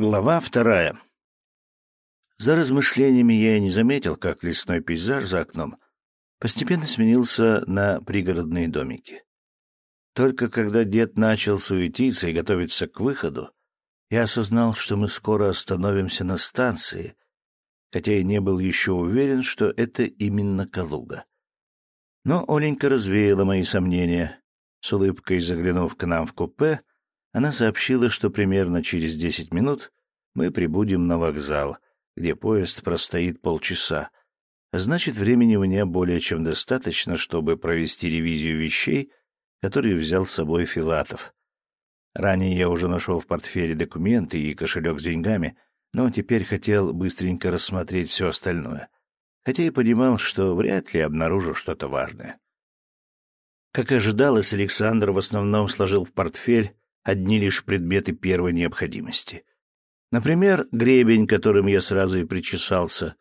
Глава вторая. За размышлениями я и не заметил, как лесной пейзаж за окном постепенно сменился на пригородные домики. Только когда дед начал суетиться и готовиться к выходу, я осознал, что мы скоро остановимся на станции, хотя и не был еще уверен, что это именно Калуга. Но Оленька развеяла мои сомнения. С улыбкой заглянув к нам в купе, она сообщила, что примерно через десять минут мы прибудем на вокзал, где поезд простоит полчаса. значит, времени у меня более чем достаточно, чтобы провести ревизию вещей, которые взял с собой Филатов. Ранее я уже нашел в портфеле документы и кошелек с деньгами, но теперь хотел быстренько рассмотреть все остальное, хотя и понимал, что вряд ли обнаружу что-то важное. Как ожидалось, Александр в основном сложил в портфель одни лишь предметы первой необходимости. Например, гребень, которым я сразу и причесался,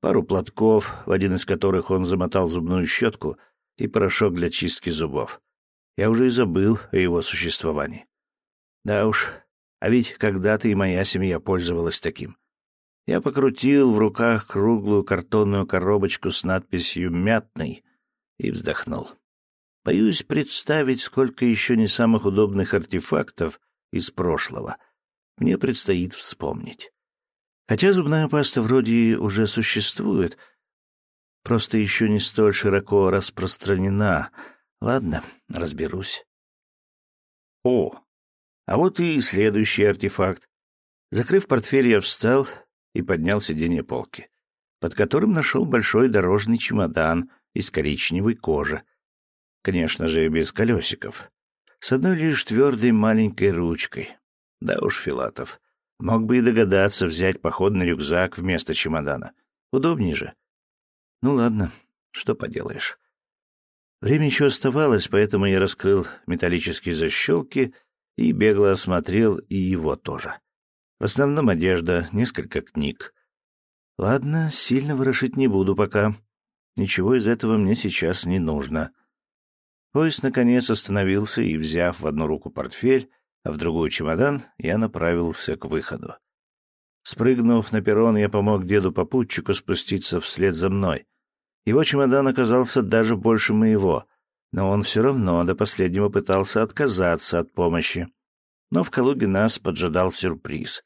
пару платков, в один из которых он замотал зубную щетку, и порошок для чистки зубов. Я уже и забыл о его существовании. Да уж, а ведь когда-то и моя семья пользовалась таким. Я покрутил в руках круглую картонную коробочку с надписью «Мятный» и вздохнул. Боюсь представить, сколько еще не самых удобных артефактов из прошлого мне предстоит вспомнить. Хотя зубная паста вроде уже существует, просто еще не столь широко распространена. Ладно, разберусь. О, а вот и следующий артефакт. Закрыв портфель, я встал и поднял сиденье полки, под которым нашел большой дорожный чемодан из коричневой кожи, Конечно же, без колесиков. С одной лишь твердой маленькой ручкой. Да уж, Филатов. Мог бы и догадаться взять походный рюкзак вместо чемодана. Удобнее же. Ну ладно, что поделаешь. Время еще оставалось, поэтому я раскрыл металлические защелки и бегло осмотрел и его тоже. В основном одежда, несколько книг. Ладно, сильно ворошить не буду пока. Ничего из этого мне сейчас не нужно. Поезд, наконец, остановился, и, взяв в одну руку портфель, а в другую чемодан, я направился к выходу. Спрыгнув на перрон, я помог деду-попутчику спуститься вслед за мной. Его чемодан оказался даже больше моего, но он все равно до последнего пытался отказаться от помощи. Но в Калуге нас поджидал сюрприз.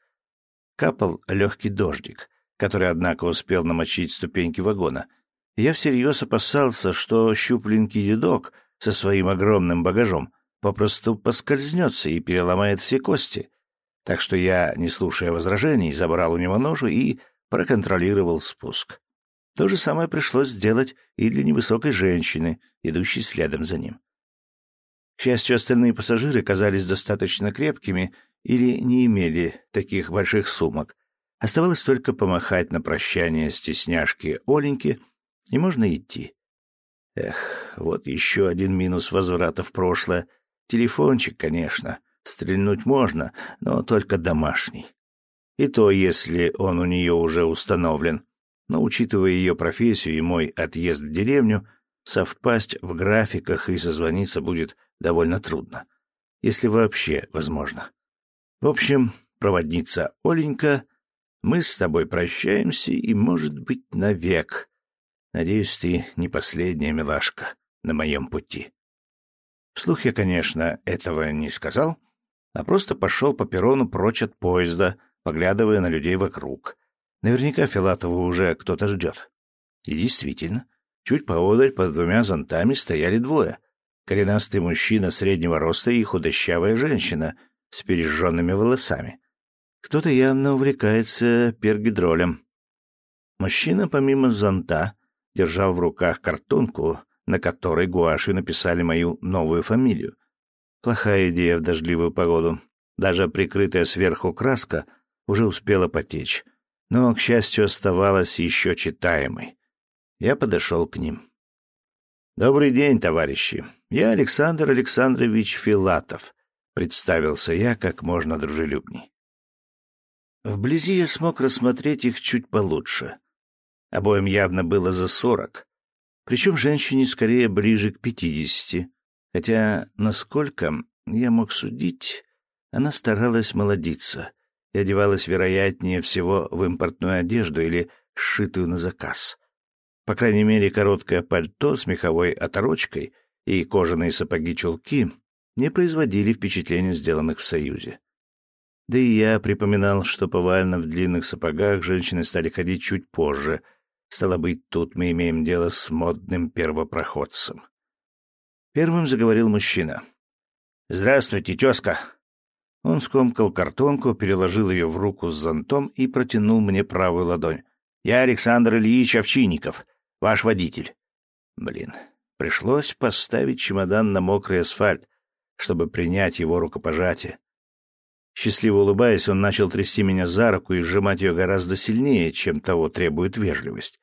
Капал легкий дождик, который, однако, успел намочить ступеньки вагона. Я всерьез опасался, что щупленький дедок — со своим огромным багажом попросту поскользнется и переломает все кости. Так что я, не слушая возражений, забрал у него ножу и проконтролировал спуск. То же самое пришлось сделать и для невысокой женщины, идущей следом за ним. К счастью, остальные пассажиры казались достаточно крепкими или не имели таких больших сумок. Оставалось только помахать на прощание стесняшке Оленьке, и можно идти. Эх, вот еще один минус возврата в прошлое. Телефончик, конечно. Стрельнуть можно, но только домашний. И то, если он у нее уже установлен. Но, учитывая ее профессию и мой отъезд в деревню, совпасть в графиках и созвониться будет довольно трудно. Если вообще возможно. В общем, проводница Оленька, мы с тобой прощаемся и, может быть, навек. Надеюсь, ты не последняя милашка на моем пути. Вслух я, конечно, этого не сказал, а просто пошел по перрону прочь от поезда, поглядывая на людей вокруг. Наверняка Филатова уже кто-то ждет. И действительно, чуть поодаль под двумя зонтами стояли двое. Коренастый мужчина среднего роста и худощавая женщина с пережженными волосами. Кто-то явно увлекается пергидролем. Мужчина, помимо зонта, держал в руках картонку, на которой гуаши написали мою новую фамилию. Плохая идея в дождливую погоду. Даже прикрытая сверху краска уже успела потечь, но, к счастью, оставалась еще читаемой. Я подошел к ним. «Добрый день, товарищи. Я Александр Александрович Филатов», — представился я как можно дружелюбней. Вблизи я смог рассмотреть их чуть получше. Обоим явно было за сорок. Причем женщине скорее ближе к пятидесяти. Хотя, насколько я мог судить, она старалась молодиться и одевалась, вероятнее всего, в импортную одежду или сшитую на заказ. По крайней мере, короткое пальто с меховой оторочкой и кожаные сапоги-чулки не производили впечатления сделанных в Союзе. Да и я припоминал, что повально в длинных сапогах женщины стали ходить чуть позже. Стало быть, тут мы имеем дело с модным первопроходцем. Первым заговорил мужчина. «Здравствуйте, тезка!» Он скомкал картонку, переложил ее в руку с зонтом и протянул мне правую ладонь. «Я Александр Ильич Овчинников, ваш водитель». Блин, пришлось поставить чемодан на мокрый асфальт, чтобы принять его рукопожатие. Счастливо улыбаясь, он начал трясти меня за руку и сжимать ее гораздо сильнее, чем того требует вежливость.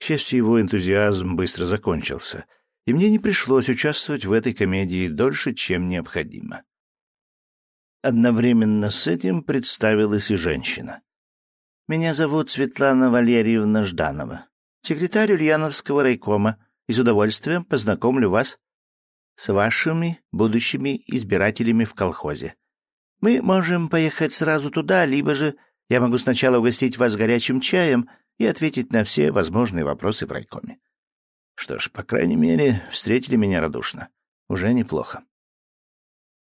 К счастью, его энтузиазм быстро закончился, и мне не пришлось участвовать в этой комедии дольше, чем необходимо. Одновременно с этим представилась и женщина. «Меня зовут Светлана Валерьевна Жданова, секретарь Ульяновского райкома, и с удовольствием познакомлю вас с вашими будущими избирателями в колхозе. Мы можем поехать сразу туда, либо же я могу сначала угостить вас горячим чаем и ответить на все возможные вопросы в райкоме. Что ж, по крайней мере, встретили меня радушно. Уже неплохо.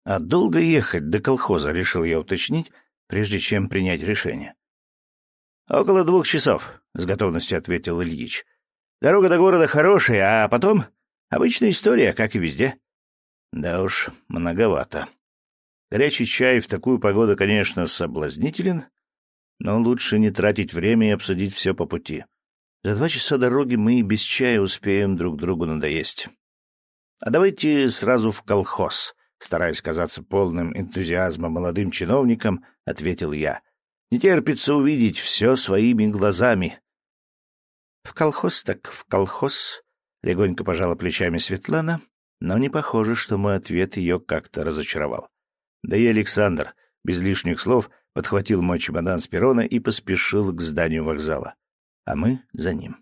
А долго ехать до колхоза, решил я уточнить, прежде чем принять решение. Около двух часов, с готовностью ответил Ильич. Дорога до города хорошая, а потом обычная история, как и везде. Да уж, многовато. Горячий чай в такую погоду, конечно, соблазнителен, но лучше не тратить время и обсудить все по пути. За два часа дороги мы и без чая успеем друг другу надоесть. А давайте сразу в колхоз, стараясь казаться полным энтузиазма молодым чиновником, ответил я. Не терпится увидеть все своими глазами. В колхоз так в колхоз, легонько пожала плечами Светлана, но не похоже, что мой ответ ее как-то разочаровал. Да и Александр, без лишних слов, подхватил мой чемодан с перрона и поспешил к зданию вокзала. А мы за ним.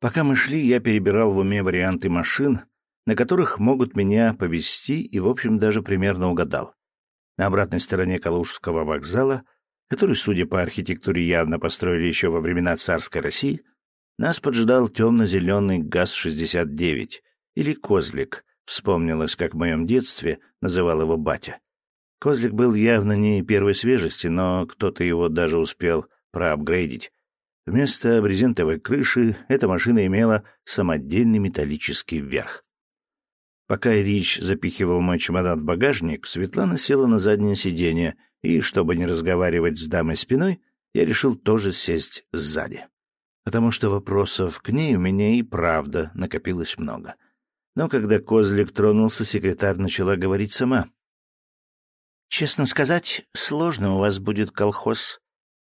Пока мы шли, я перебирал в уме варианты машин, на которых могут меня повезти, и, в общем, даже примерно угадал. На обратной стороне Калужского вокзала, который, судя по архитектуре, явно построили еще во времена царской России, нас поджидал темно-зеленый ГАЗ-69, или «Козлик», Вспомнилось, как в моем детстве называл его батя. Козлик был явно не первой свежести, но кто-то его даже успел проапгрейдить. Вместо брезентовой крыши эта машина имела самодельный металлический верх. Пока Рич запихивал мой чемодан в багажник, Светлана села на заднее сиденье, и, чтобы не разговаривать с дамой спиной, я решил тоже сесть сзади. Потому что вопросов к ней у меня и правда накопилось много — но когда козлик тронулся, секретарь начала говорить сама. «Честно сказать, сложно у вас будет колхоз.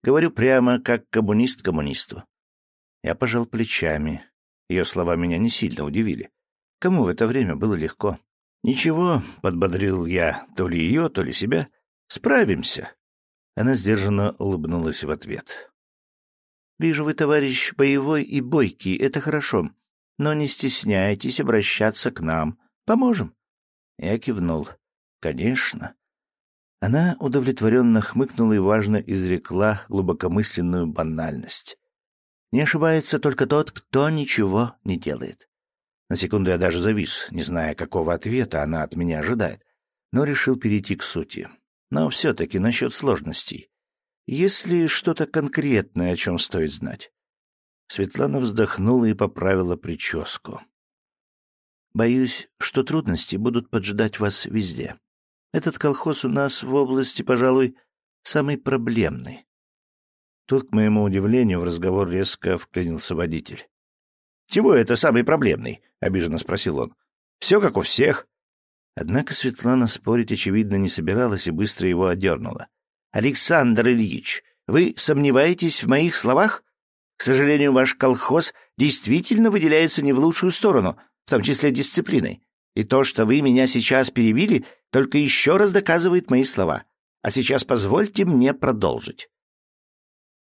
Говорю прямо, как коммунист коммунисту». Я пожал плечами. Ее слова меня не сильно удивили. Кому в это время было легко? «Ничего», — подбодрил я, то ли ее, то ли себя. «Справимся». Она сдержанно улыбнулась в ответ. «Вижу, вы, товарищ, боевой и бойкий. Это хорошо но не стесняйтесь обращаться к нам. Поможем. Я кивнул. Конечно. Она удовлетворенно хмыкнула и важно изрекла глубокомысленную банальность. Не ошибается только тот, кто ничего не делает. На секунду я даже завис, не зная, какого ответа она от меня ожидает, но решил перейти к сути. Но все-таки насчет сложностей. Есть ли что-то конкретное, о чем стоит знать? Светлана вздохнула и поправила прическу. «Боюсь, что трудности будут поджидать вас везде. Этот колхоз у нас в области, пожалуй, самый проблемный». Тут, к моему удивлению, в разговор резко вклинился водитель. «Чего это самый проблемный?» — обиженно спросил он. «Все как у всех». Однако Светлана спорить, очевидно, не собиралась и быстро его одернула. «Александр Ильич, вы сомневаетесь в моих словах? К сожалению, ваш колхоз действительно выделяется не в лучшую сторону, в том числе дисциплиной. И то, что вы меня сейчас перебили, только еще раз доказывает мои слова. А сейчас позвольте мне продолжить.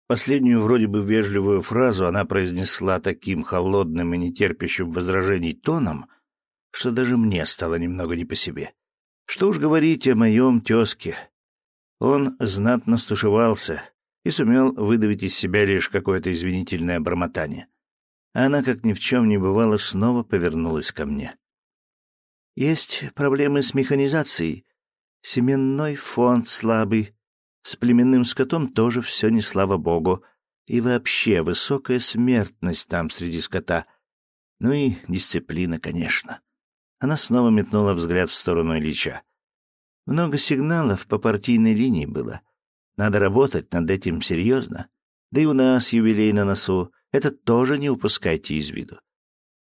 Последнюю вроде бы вежливую фразу она произнесла таким холодным и нетерпящим возражений тоном, что даже мне стало немного не по себе. Что уж говорить о моем тезке. Он знатно стушевался и сумел выдавить из себя лишь какое-то извинительное бормотание. Она, как ни в чем не бывало, снова повернулась ко мне. «Есть проблемы с механизацией. Семенной фонд слабый. С племенным скотом тоже все не слава богу. И вообще высокая смертность там среди скота. Ну и дисциплина, конечно». Она снова метнула взгляд в сторону Ильича. Много сигналов по партийной линии было. Надо работать над этим серьезно. Да и у нас юбилей на носу. Это тоже не упускайте из виду.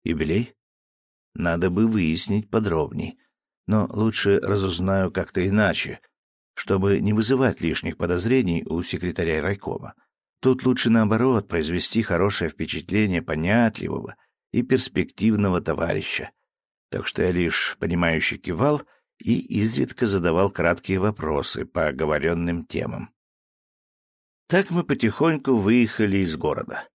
Юбилей? Надо бы выяснить подробней. Но лучше разузнаю как-то иначе, чтобы не вызывать лишних подозрений у секретаря райкома. Тут лучше наоборот произвести хорошее впечатление понятливого и перспективного товарища, так что я лишь понимающе кивал и изредка задавал краткие вопросы по оговоренным темам. Так мы потихоньку выехали из города.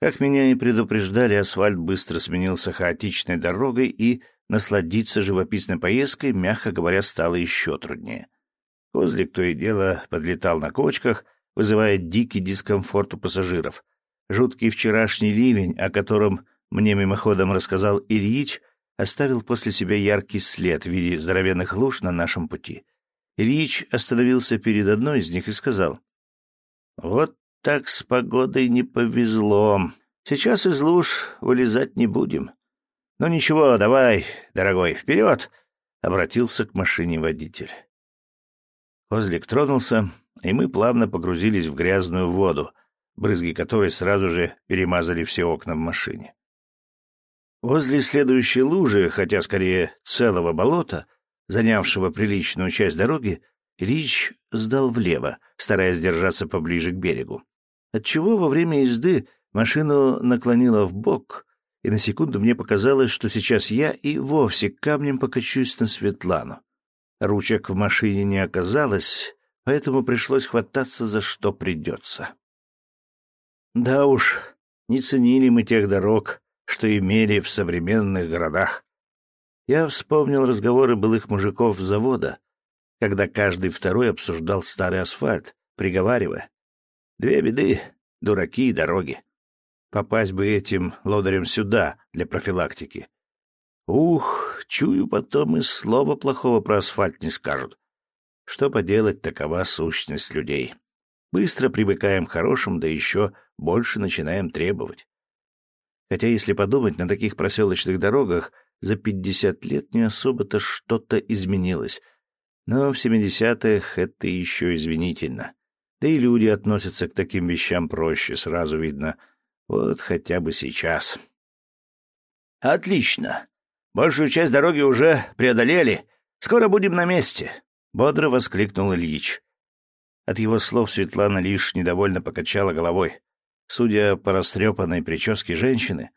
Как меня и предупреждали, асфальт быстро сменился хаотичной дорогой, и насладиться живописной поездкой, мягко говоря, стало еще труднее. Козлик то и дело подлетал на кочках, вызывая дикий дискомфорт у пассажиров. Жуткий вчерашний ливень, о котором мне мимоходом рассказал Ильич, оставил после себя яркий след в виде здоровенных луж на нашем пути. Ильич остановился перед одной из них и сказал, «Вот так с погодой не повезло. Сейчас из луж вылезать не будем. Ну ничего, давай, дорогой, вперед!» — обратился к машине водитель. Козлик тронулся, и мы плавно погрузились в грязную воду, брызги которой сразу же перемазали все окна в машине. Возле следующей лужи, хотя скорее целого болота, занявшего приличную часть дороги, Ильич сдал влево, стараясь держаться поближе к берегу. Отчего во время езды машину наклонило в бок, и на секунду мне показалось, что сейчас я и вовсе камнем покачусь на Светлану. Ручек в машине не оказалось, поэтому пришлось хвататься за что придется. Да уж, не ценили мы тех дорог, что имели в современных городах. Я вспомнил разговоры былых мужиков завода, когда каждый второй обсуждал старый асфальт, приговаривая. Две беды — дураки и дороги. Попасть бы этим лодырем сюда для профилактики. Ух, чую, потом и слова плохого про асфальт не скажут. Что поделать, такова сущность людей. Быстро привыкаем к хорошим, да еще больше начинаем требовать. Хотя, если подумать, на таких проселочных дорогах за пятьдесят лет не особо-то что-то изменилось. Но в семидесятых это еще извинительно. Да и люди относятся к таким вещам проще, сразу видно. Вот хотя бы сейчас. «Отлично. Большую часть дороги уже преодолели. Скоро будем на месте», — бодро воскликнул Ильич. От его слов Светлана лишь недовольно покачала головой. Судя по растрепанной прическе женщины,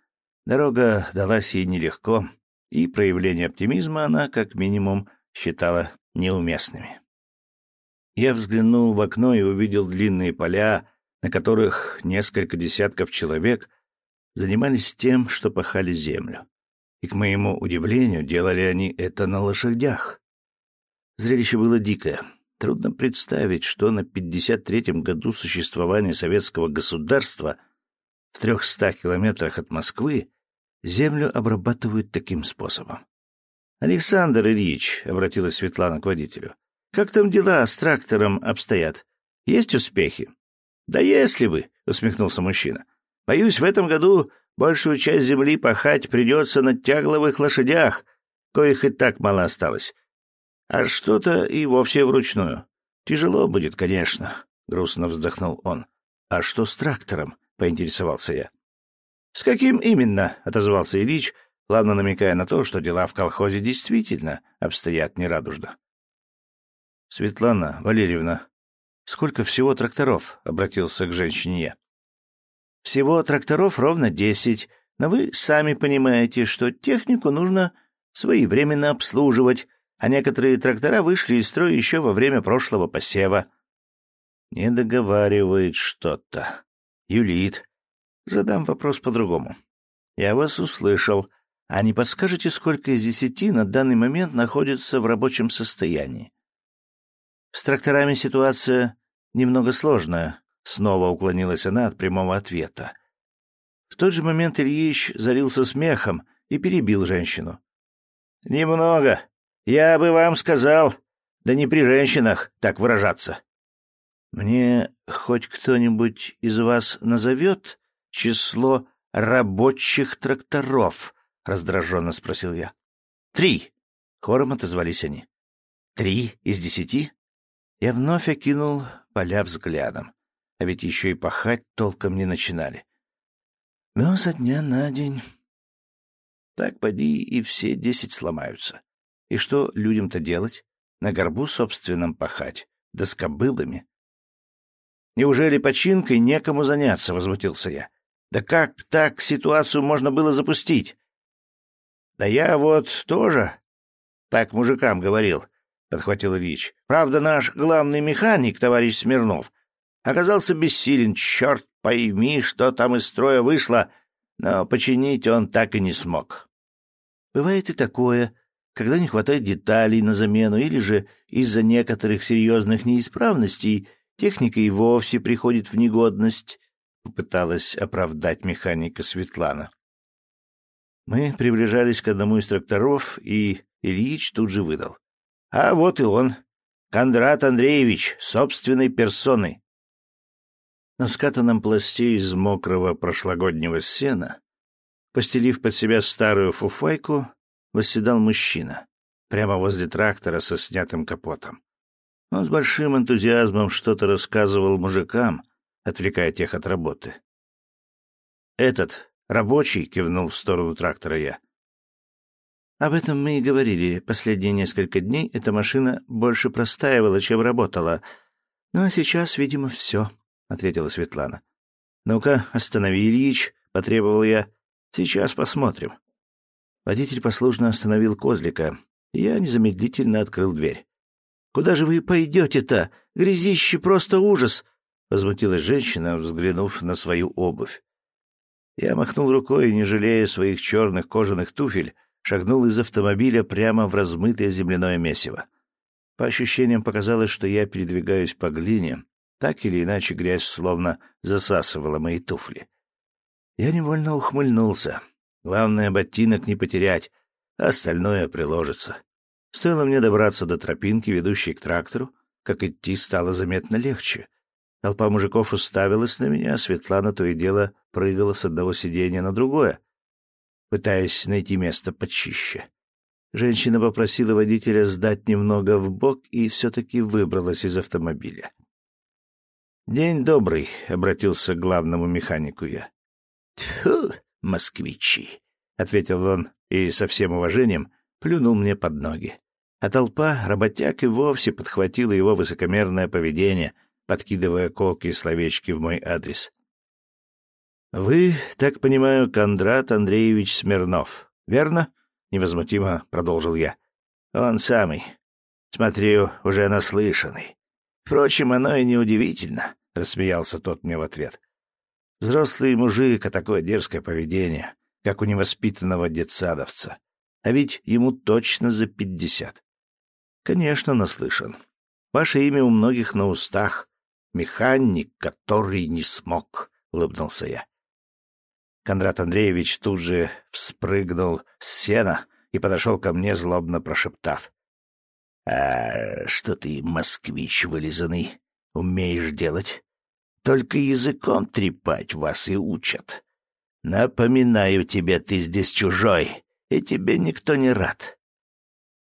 дорога далась ей нелегко, и проявление оптимизма она, как минимум, считала неуместными. Я взглянул в окно и увидел длинные поля, на которых несколько десятков человек занимались тем, что пахали землю. И, к моему удивлению, делали они это на лошадях. Зрелище было дикое. Трудно представить, что на 53-м году существования советского государства в 300 километрах от Москвы землю обрабатывают таким способом. «Александр Ильич», — обратилась Светлана к водителю, — «как там дела с трактором обстоят? Есть успехи?» «Да если бы», — усмехнулся мужчина. «Боюсь, в этом году большую часть земли пахать придется на тягловых лошадях, коих и так мало осталось а что-то и вовсе вручную. Тяжело будет, конечно, — грустно вздохнул он. — А что с трактором? — поинтересовался я. — С каким именно? — отозвался Ильич, плавно намекая на то, что дела в колхозе действительно обстоят нерадужно. — Светлана Валерьевна, сколько всего тракторов? — обратился к женщине я. — Всего тракторов ровно десять, но вы сами понимаете, что технику нужно своевременно обслуживать, а некоторые трактора вышли из строя еще во время прошлого посева. Не договаривает что-то. Юлит. Задам вопрос по-другому. Я вас услышал. А не подскажете, сколько из десяти на данный момент находится в рабочем состоянии? С тракторами ситуация немного сложная. Снова уклонилась она от прямого ответа. В тот же момент Ильич залился смехом и перебил женщину. «Немного. Я бы вам сказал, да не при женщинах так выражаться». «Мне хоть кто-нибудь из вас назовет число рабочих тракторов?» — раздраженно спросил я. «Три!» — хором отозвались они. «Три из десяти?» Я вновь окинул поля взглядом. А ведь еще и пахать толком не начинали. Но со дня на день... Так поди и все десять сломаются. И что людям-то делать? На горбу собственном пахать, да с кобылами. Неужели починкой некому заняться, — возмутился я. Да как так ситуацию можно было запустить? Да я вот тоже так мужикам говорил, — подхватил Ильич. Правда, наш главный механик, товарищ Смирнов, оказался бессилен. Черт пойми, что там из строя вышло, но починить он так и не смог. Бывает и такое, когда не хватает деталей на замену, или же из-за некоторых серьезных неисправностей техника и вовсе приходит в негодность, — попыталась оправдать механика Светлана. Мы приближались к одному из тракторов, и Ильич тут же выдал. А вот и он, Кондрат Андреевич, собственной персоной. На скатанном пласте из мокрого прошлогоднего сена, постелив под себя старую фуфайку, восседал мужчина, прямо возле трактора со снятым капотом. Он с большим энтузиазмом что-то рассказывал мужикам, отвлекая тех от работы. «Этот, рабочий», — кивнул в сторону трактора я, об этом мы и говорили. Последние несколько дней эта машина больше простаивала, чем работала. Ну а сейчас, видимо, все, — ответила Светлана. «Ну-ка, останови, Ильич», — потребовал я. «Сейчас посмотрим». Водитель послушно остановил козлика, и я незамедлительно открыл дверь. «Куда же вы пойдете-то? Грязище просто ужас!» — возмутилась женщина, взглянув на свою обувь. Я махнул рукой, не жалея своих черных кожаных туфель, шагнул из автомобиля прямо в размытое земляное месиво. По ощущениям показалось, что я передвигаюсь по глине, так или иначе грязь словно засасывала мои туфли. Я невольно ухмыльнулся. Главное, ботинок не потерять, а остальное приложится. Стоило мне добраться до тропинки, ведущей к трактору, как идти стало заметно легче. Толпа мужиков уставилась на меня, а Светлана то и дело прыгала с одного сиденья на другое, пытаясь найти место почище. Женщина попросила водителя сдать немного в бок и все-таки выбралась из автомобиля. «День добрый», — обратился к главному механику я. «Тьфу, москвичи», — ответил он и со всем уважением плюнул мне под ноги. А толпа работяг и вовсе подхватила его высокомерное поведение, подкидывая колкие словечки в мой адрес. «Вы, так понимаю, Кондрат Андреевич Смирнов, верно?» — невозмутимо продолжил я. «Он самый. Смотрю, уже наслышанный. Впрочем, оно и неудивительно», — рассмеялся тот мне в ответ. «Взрослый мужик, а такое дерзкое поведение, как у невоспитанного детсадовца. А ведь ему точно за пятьдесят». «Конечно, наслышан. Ваше имя у многих на устах. Механик, который не смог», — улыбнулся я. Кондрат Андреевич тут же вспрыгнул с сена и подошел ко мне, злобно прошептав. — А что ты, москвич вылизанный, умеешь делать? Только языком трепать вас и учат. Напоминаю тебе, ты здесь чужой, и тебе никто не рад.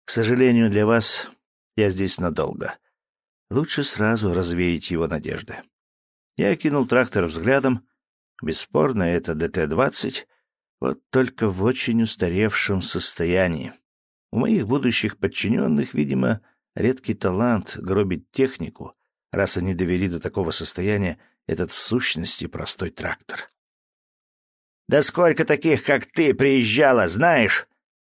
К сожалению для вас, я здесь надолго. Лучше сразу развеять его надежды. Я кинул трактор взглядом, Бесспорно, это ДТ-20, вот только в очень устаревшем состоянии. У моих будущих подчиненных, видимо, редкий талант гробить технику, раз они довели до такого состояния этот в сущности простой трактор. «Да сколько таких, как ты, приезжало, знаешь?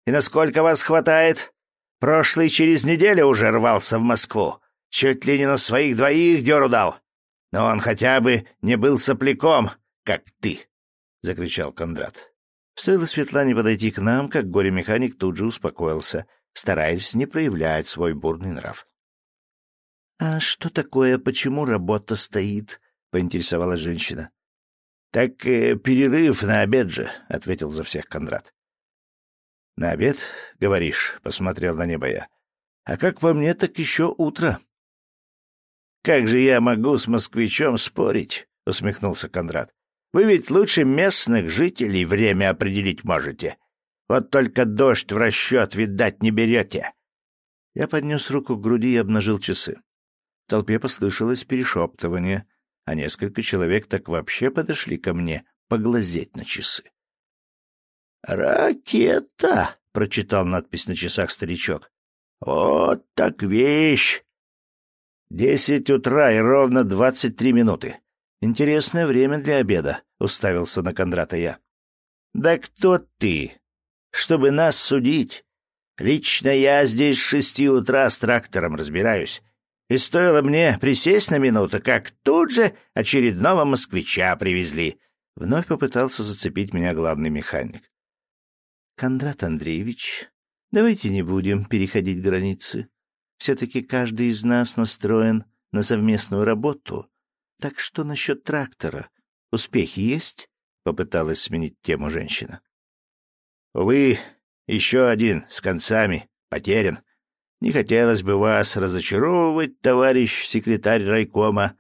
И насколько вас хватает? Прошлый через неделю уже рвался в Москву. Чуть ли не на своих двоих дёру дал. Но он хотя бы не был сопляком, как ты!» — закричал Кондрат. Стоило Светлане подойти к нам, как горе-механик тут же успокоился, стараясь не проявлять свой бурный нрав. «А что такое? Почему работа стоит?» — поинтересовалась женщина. «Так э, перерыв на обед же», — ответил за всех Кондрат. «На обед, говоришь?» — посмотрел на небо я. «А как по мне, так еще утро». «Как же я могу с москвичом спорить?» — усмехнулся Кондрат. «Вы ведь лучше местных жителей время определить можете. Вот только дождь в расчет, видать, не берете». Я поднес руку к груди и обнажил часы. В толпе послышалось перешептывание, а несколько человек так вообще подошли ко мне поглазеть на часы. «Ракета!» — прочитал надпись на часах старичок. «Вот так вещь!» «Десять утра и ровно двадцать три минуты. Интересное время для обеда», — уставился на Кондрата я. «Да кто ты? Чтобы нас судить. Лично я здесь с шести утра с трактором разбираюсь. И стоило мне присесть на минуту, как тут же очередного москвича привезли. Вновь попытался зацепить меня главный механик. «Кондрат Андреевич, давайте не будем переходить границы. Все-таки каждый из нас настроен на совместную работу. Так что насчет трактора? Успехи есть?» — попыталась сменить тему женщина. «Увы, еще один с концами потерян. Не хотелось бы вас разочаровывать, товарищ секретарь райкома,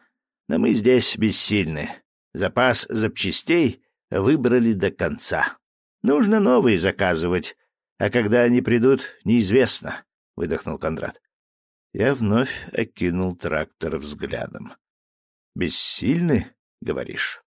но мы здесь бессильны. Запас запчастей выбрали до конца. Нужно новые заказывать, а когда они придут, неизвестно, — выдохнул Кондрат. Я вновь окинул трактор взглядом. «Бессильны, говоришь?»